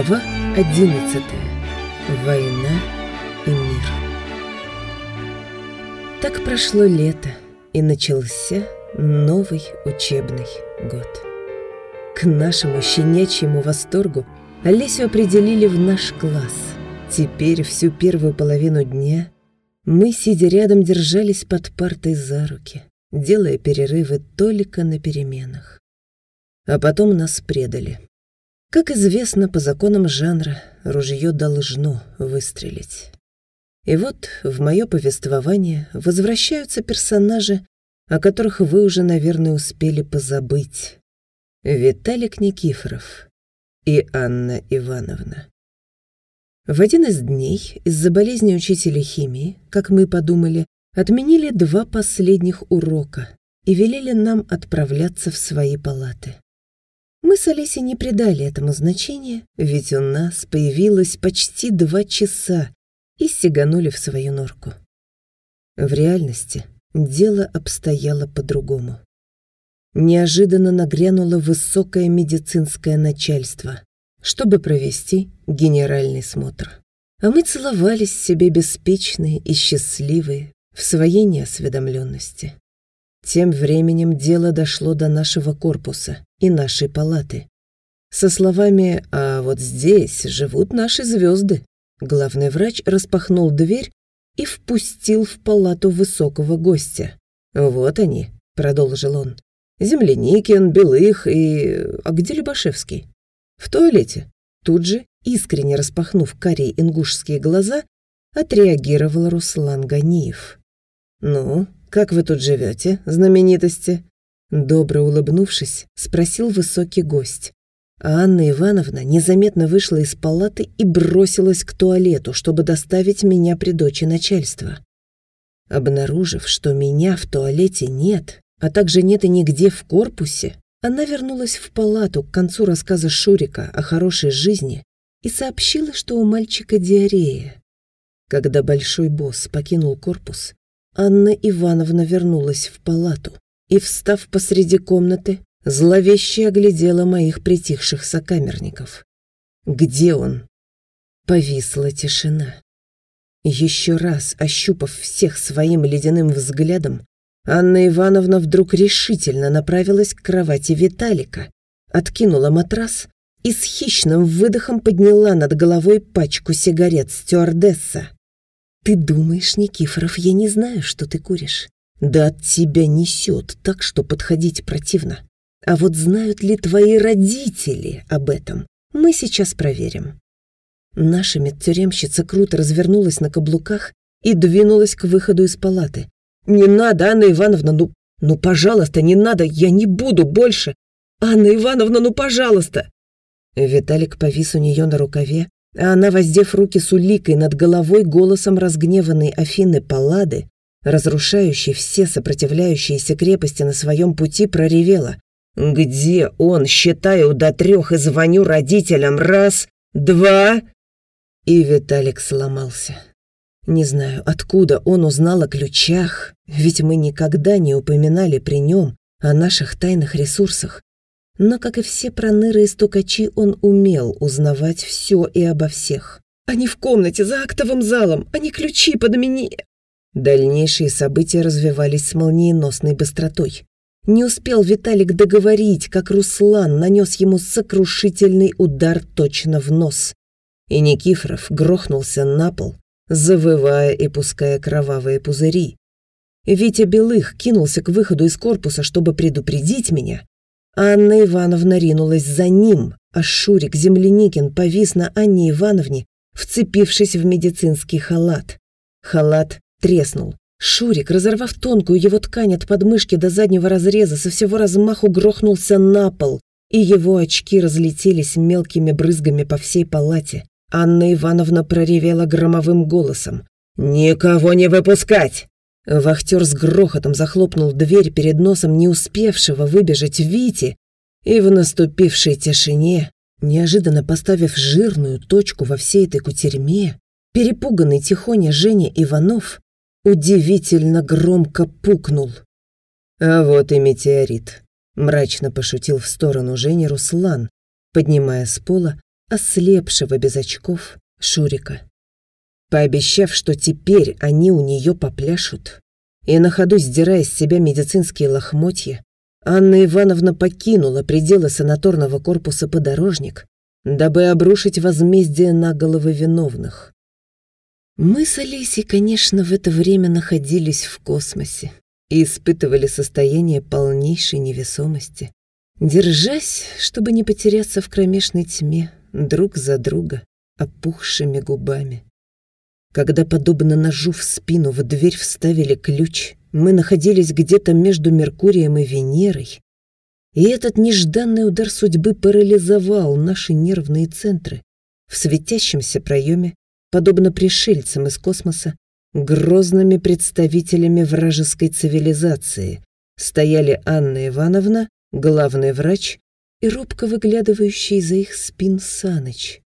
Глава 11. Война и мир. Так прошло лето, и начался новый учебный год. К нашему щенячьему восторгу Олесю определили в наш класс. Теперь всю первую половину дня мы, сидя рядом, держались под партой за руки, делая перерывы только на переменах. А потом нас предали. Как известно, по законам жанра ружье должно выстрелить. И вот в мое повествование возвращаются персонажи, о которых вы уже, наверное, успели позабыть. Виталик Никифоров и Анна Ивановна. В один из дней из-за болезни учителя химии, как мы подумали, отменили два последних урока и велели нам отправляться в свои палаты. Мы с Олесей не придали этому значения, ведь у нас появилось почти два часа и сиганули в свою норку. В реальности дело обстояло по-другому. Неожиданно нагрянуло высокое медицинское начальство, чтобы провести генеральный смотр. А мы целовались себе беспечные и счастливые в своей неосведомленности. Тем временем дело дошло до нашего корпуса и нашей палаты. Со словами «А вот здесь живут наши звезды», главный врач распахнул дверь и впустил в палату высокого гостя. «Вот они», — продолжил он, — «Земляникин, Белых и... А где Любашевский?» «В туалете». Тут же, искренне распахнув карие ингушские глаза, отреагировал Руслан Ганиев. «Ну, как вы тут живете, знаменитости?» Добро улыбнувшись, спросил высокий гость. А Анна Ивановна незаметно вышла из палаты и бросилась к туалету, чтобы доставить меня при дочи начальства. Обнаружив, что меня в туалете нет, а также нет и нигде в корпусе, она вернулась в палату к концу рассказа Шурика о хорошей жизни и сообщила, что у мальчика диарея. Когда большой босс покинул корпус, Анна Ивановна вернулась в палату и, встав посреди комнаты, зловеще оглядела моих притихших сокамерников. «Где он?» Повисла тишина. Еще раз ощупав всех своим ледяным взглядом, Анна Ивановна вдруг решительно направилась к кровати Виталика, откинула матрас и с хищным выдохом подняла над головой пачку сигарет стюардесса. «Ты думаешь, Никифоров, я не знаю, что ты куришь? Да от тебя несет так, что подходить противно. А вот знают ли твои родители об этом? Мы сейчас проверим». Наша медтюремщица круто развернулась на каблуках и двинулась к выходу из палаты. «Не надо, Анна Ивановна, ну, ну, пожалуйста, не надо, я не буду больше! Анна Ивановна, ну, пожалуйста!» Виталик повис у нее на рукаве, а она, воздев руки с уликой над головой голосом разгневанной Афины Паллады, разрушающей все сопротивляющиеся крепости на своем пути, проревела. «Где он? Считаю до трех и звоню родителям. Раз, два...» И Виталик сломался. Не знаю, откуда он узнал о ключах, ведь мы никогда не упоминали при нем о наших тайных ресурсах. Но, как и все проныры и стукачи, он умел узнавать все и обо всех. «Они в комнате за актовым залом! Они ключи подмени!» Дальнейшие события развивались с молниеносной быстротой. Не успел Виталик договорить, как Руслан нанес ему сокрушительный удар точно в нос. И Никифоров грохнулся на пол, завывая и пуская кровавые пузыри. Витя Белых кинулся к выходу из корпуса, чтобы предупредить меня, Анна Ивановна ринулась за ним, а Шурик Земляникин повис на Анне Ивановне, вцепившись в медицинский халат. Халат треснул. Шурик, разорвав тонкую его ткань от подмышки до заднего разреза, со всего размаху грохнулся на пол, и его очки разлетелись мелкими брызгами по всей палате. Анна Ивановна проревела громовым голосом. «Никого не выпускать!» Вахтер с грохотом захлопнул дверь перед носом не успевшего выбежать Вити, и в наступившей тишине, неожиданно поставив жирную точку во всей этой кутерьме, перепуганный тихоня Женя Иванов удивительно громко пукнул. «А вот и метеорит», — мрачно пошутил в сторону Жени Руслан, поднимая с пола ослепшего без очков Шурика. Пообещав, что теперь они у нее попляшут, и на ходу сдирая с себя медицинские лохмотья, Анна Ивановна покинула пределы санаторного корпуса подорожник, дабы обрушить возмездие на головы виновных. Мы с Алисей, конечно, в это время находились в космосе и испытывали состояние полнейшей невесомости, держась, чтобы не потеряться в кромешной тьме, друг за друга, опухшими губами. Когда, подобно ножу в спину, в дверь вставили ключ, мы находились где-то между Меркурием и Венерой, и этот нежданный удар судьбы парализовал наши нервные центры. В светящемся проеме, подобно пришельцам из космоса, грозными представителями вражеской цивилизации стояли Анна Ивановна, главный врач, и робко выглядывающий из-за их спин Саныч.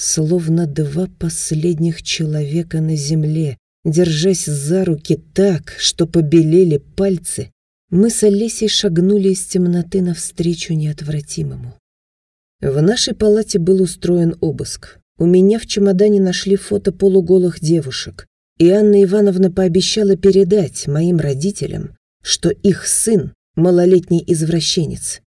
Словно два последних человека на земле, держась за руки так, что побелели пальцы, мы с Олесей шагнули из темноты навстречу неотвратимому. В нашей палате был устроен обыск. У меня в чемодане нашли фото полуголых девушек, и Анна Ивановна пообещала передать моим родителям, что их сын — малолетний извращенец.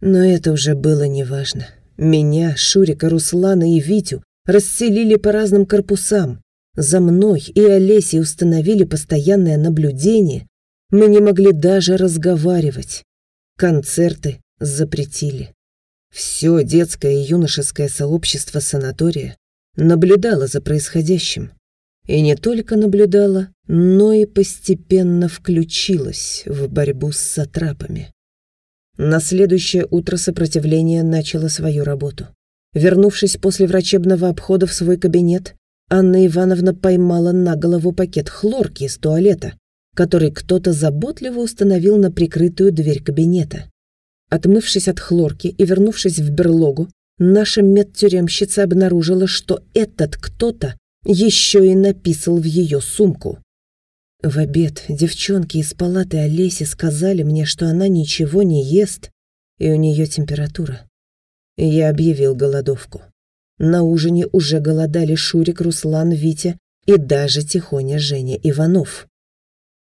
Но это уже было неважно. Меня, Шурика, Руслана и Витю расселили по разным корпусам, за мной и Олесей установили постоянное наблюдение. Мы не могли даже разговаривать. Концерты запретили. Все детское и юношеское сообщество санатория наблюдало за происходящим. И не только наблюдало, но и постепенно включилось в борьбу с сатрапами. На следующее утро сопротивление начало свою работу. Вернувшись после врачебного обхода в свой кабинет, Анна Ивановна поймала на голову пакет хлорки из туалета, который кто-то заботливо установил на прикрытую дверь кабинета. Отмывшись от хлорки и вернувшись в берлогу, наша медтюремщица обнаружила, что этот кто-то еще и написал в ее сумку. В обед девчонки из палаты Олеси сказали мне, что она ничего не ест, и у нее температура. Я объявил голодовку. На ужине уже голодали Шурик, Руслан, Витя и даже тихоня Женя Иванов.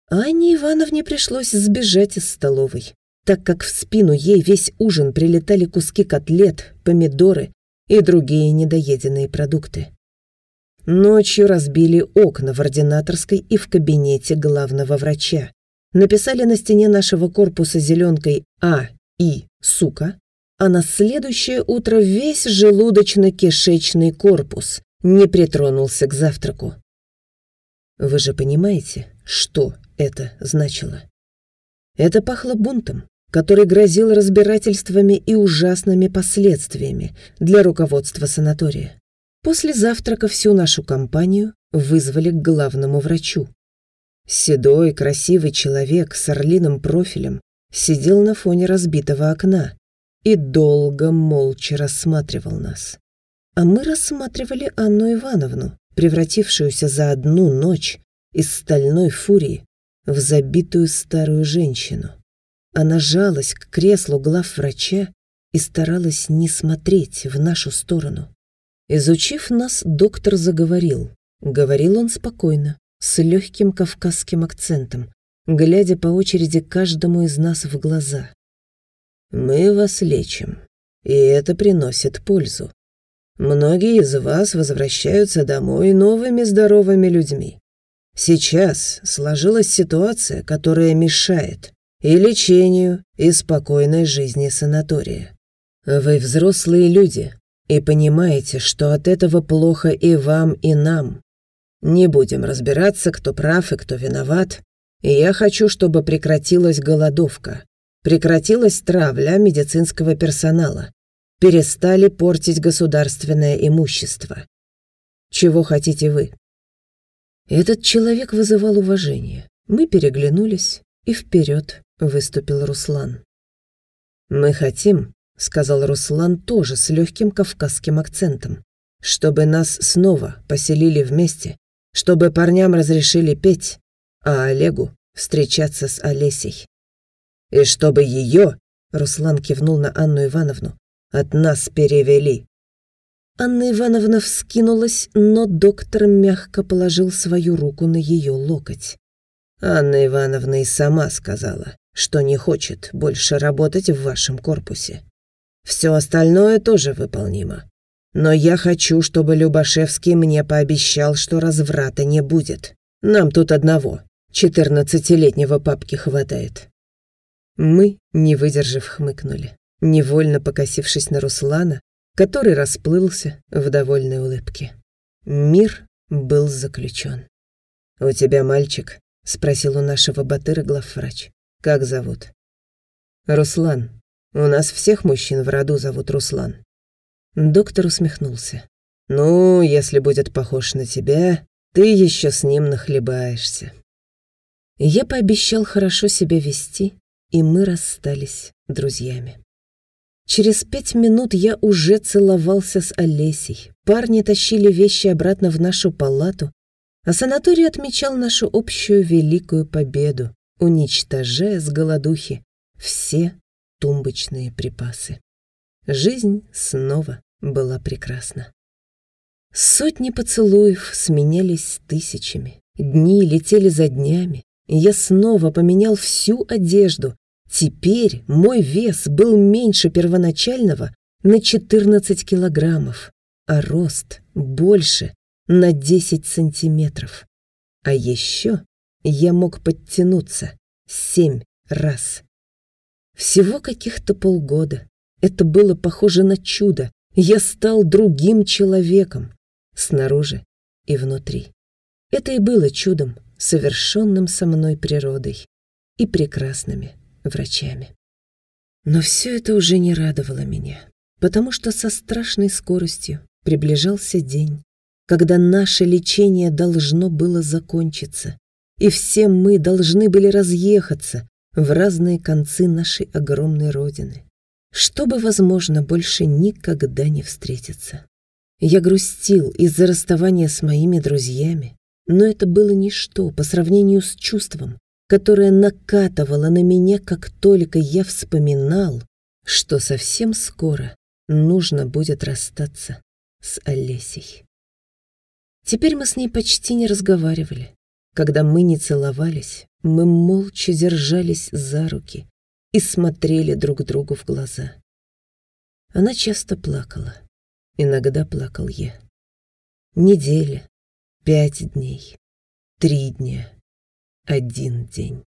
Анне Ивановне пришлось сбежать из столовой, так как в спину ей весь ужин прилетали куски котлет, помидоры и другие недоеденные продукты. Ночью разбили окна в ординаторской и в кабинете главного врача. Написали на стене нашего корпуса зеленкой «А» и «Сука», а на следующее утро весь желудочно-кишечный корпус не притронулся к завтраку. Вы же понимаете, что это значило? Это пахло бунтом, который грозил разбирательствами и ужасными последствиями для руководства санатория. После завтрака всю нашу компанию вызвали к главному врачу. Седой, красивый человек с орлиным профилем сидел на фоне разбитого окна и долго молча рассматривал нас. А мы рассматривали Анну Ивановну, превратившуюся за одну ночь из стальной фурии в забитую старую женщину. Она жалась к креслу главврача и старалась не смотреть в нашу сторону. Изучив нас, доктор заговорил. Говорил он спокойно, с легким кавказским акцентом, глядя по очереди каждому из нас в глаза. Мы вас лечим, и это приносит пользу. Многие из вас возвращаются домой новыми здоровыми людьми. Сейчас сложилась ситуация, которая мешает и лечению, и спокойной жизни санатория. Вы взрослые люди и понимаете, что от этого плохо и вам, и нам. Не будем разбираться, кто прав и кто виноват. Я хочу, чтобы прекратилась голодовка. Прекратилась травля медицинского персонала. Перестали портить государственное имущество. Чего хотите вы? Этот человек вызывал уважение. Мы переглянулись, и вперед выступил Руслан. «Мы хотим», — сказал Руслан тоже с легким кавказским акцентом, «чтобы нас снова поселили вместе, чтобы парням разрешили петь, а Олегу встречаться с Олесей. И чтобы ее, Руслан кивнул на Анну Ивановну, от нас перевели. Анна Ивановна вскинулась, но доктор мягко положил свою руку на ее локоть. Анна Ивановна и сама сказала, что не хочет больше работать в вашем корпусе. Все остальное тоже выполнимо. Но я хочу, чтобы Любашевский мне пообещал, что разврата не будет. Нам тут одного, четырнадцатилетнего папки хватает. Мы, не выдержав, хмыкнули, невольно покосившись на Руслана, который расплылся в довольной улыбке. Мир был заключен. «У тебя мальчик?» — спросил у нашего батыра главврач. «Как зовут?» «Руслан. У нас всех мужчин в роду зовут Руслан». Доктор усмехнулся. «Ну, если будет похож на тебя, ты еще с ним нахлебаешься». Я пообещал хорошо себя вести, и мы расстались друзьями. Через пять минут я уже целовался с Олесей. Парни тащили вещи обратно в нашу палату, а санаторий отмечал нашу общую великую победу, уничтожая с голодухи все тумбочные припасы. Жизнь снова была прекрасна. Сотни поцелуев сменялись тысячами. Дни летели за днями, я снова поменял всю одежду, Теперь мой вес был меньше первоначального на 14 килограммов, а рост больше на 10 сантиметров. А еще я мог подтянуться семь раз. Всего каких-то полгода. Это было похоже на чудо. Я стал другим человеком, снаружи и внутри. Это и было чудом, совершенным со мной природой и прекрасными врачами. Но все это уже не радовало меня, потому что со страшной скоростью приближался день, когда наше лечение должно было закончиться, и все мы должны были разъехаться в разные концы нашей огромной родины, чтобы, возможно, больше никогда не встретиться. Я грустил из-за расставания с моими друзьями, но это было ничто по сравнению с чувством, которая накатывала на меня, как только я вспоминал, что совсем скоро нужно будет расстаться с Олесей. Теперь мы с ней почти не разговаривали. Когда мы не целовались, мы молча держались за руки и смотрели друг другу в глаза. Она часто плакала. Иногда плакал я. Неделя, пять дней, три дня один день.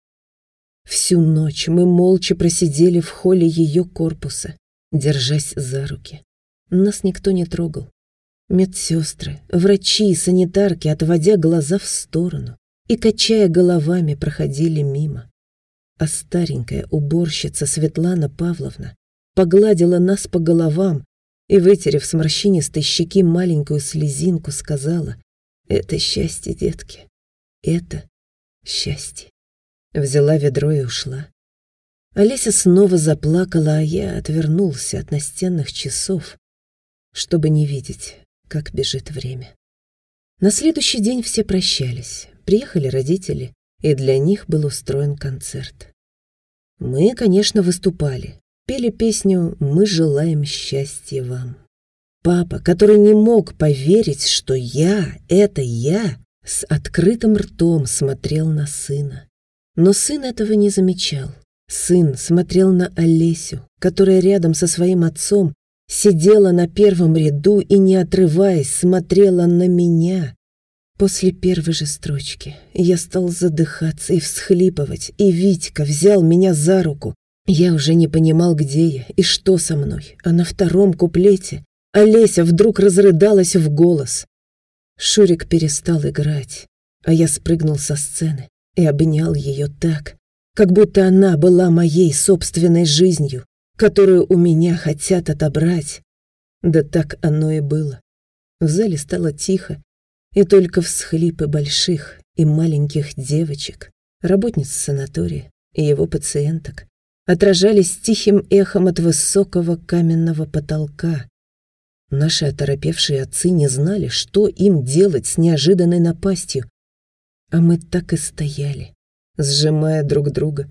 Всю ночь мы молча просидели в холле ее корпуса, держась за руки. Нас никто не трогал. Медсестры, врачи и санитарки, отводя глаза в сторону и, качая головами, проходили мимо. А старенькая уборщица Светлана Павловна погладила нас по головам и, вытерев с морщинистой щеки маленькую слезинку, сказала «Это счастье, детки, это счастье. Взяла ведро и ушла. Олеся снова заплакала, а я отвернулся от настенных часов, чтобы не видеть, как бежит время. На следующий день все прощались. Приехали родители, и для них был устроен концерт. Мы, конечно, выступали, пели песню «Мы желаем счастья вам». Папа, который не мог поверить, что я — это я, с открытым ртом смотрел на сына. Но сын этого не замечал. Сын смотрел на Олесю, которая рядом со своим отцом сидела на первом ряду и, не отрываясь, смотрела на меня. После первой же строчки я стал задыхаться и всхлипывать, и Витька взял меня за руку. Я уже не понимал, где я и что со мной, а на втором куплете Олеся вдруг разрыдалась в голос. Шурик перестал играть, а я спрыгнул со сцены и обнял ее так, как будто она была моей собственной жизнью, которую у меня хотят отобрать. Да так оно и было. В зале стало тихо, и только всхлипы больших и маленьких девочек, работниц санатория и его пациенток, отражались тихим эхом от высокого каменного потолка, Наши оторопевшие отцы не знали, что им делать с неожиданной напастью. А мы так и стояли, сжимая друг друга,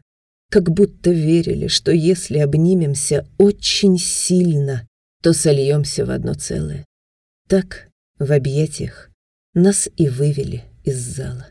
как будто верили, что если обнимемся очень сильно, то сольемся в одно целое. Так, в объятиях, нас и вывели из зала.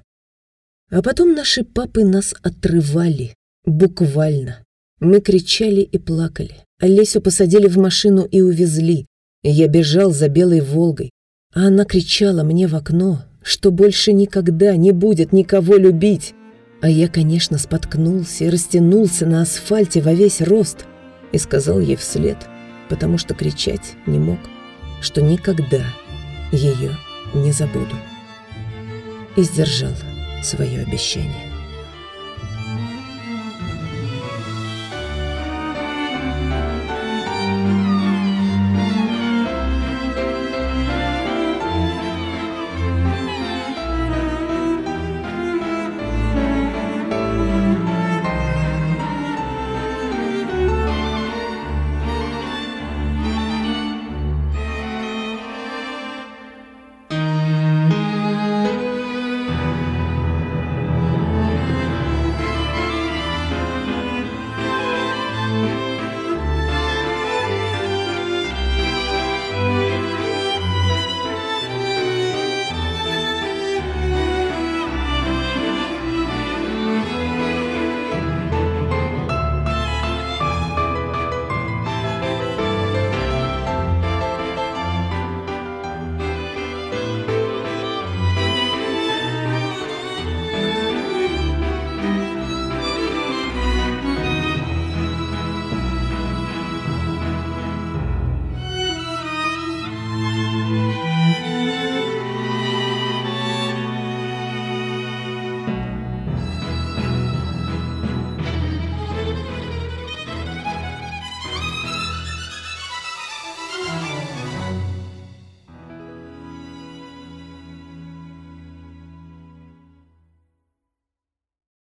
А потом наши папы нас отрывали, буквально. Мы кричали и плакали. Олесю посадили в машину и увезли. Я бежал за белой «Волгой», а она кричала мне в окно, что больше никогда не будет никого любить. А я, конечно, споткнулся и растянулся на асфальте во весь рост и сказал ей вслед, потому что кричать не мог, что никогда ее не забуду. И сдержал свое обещание.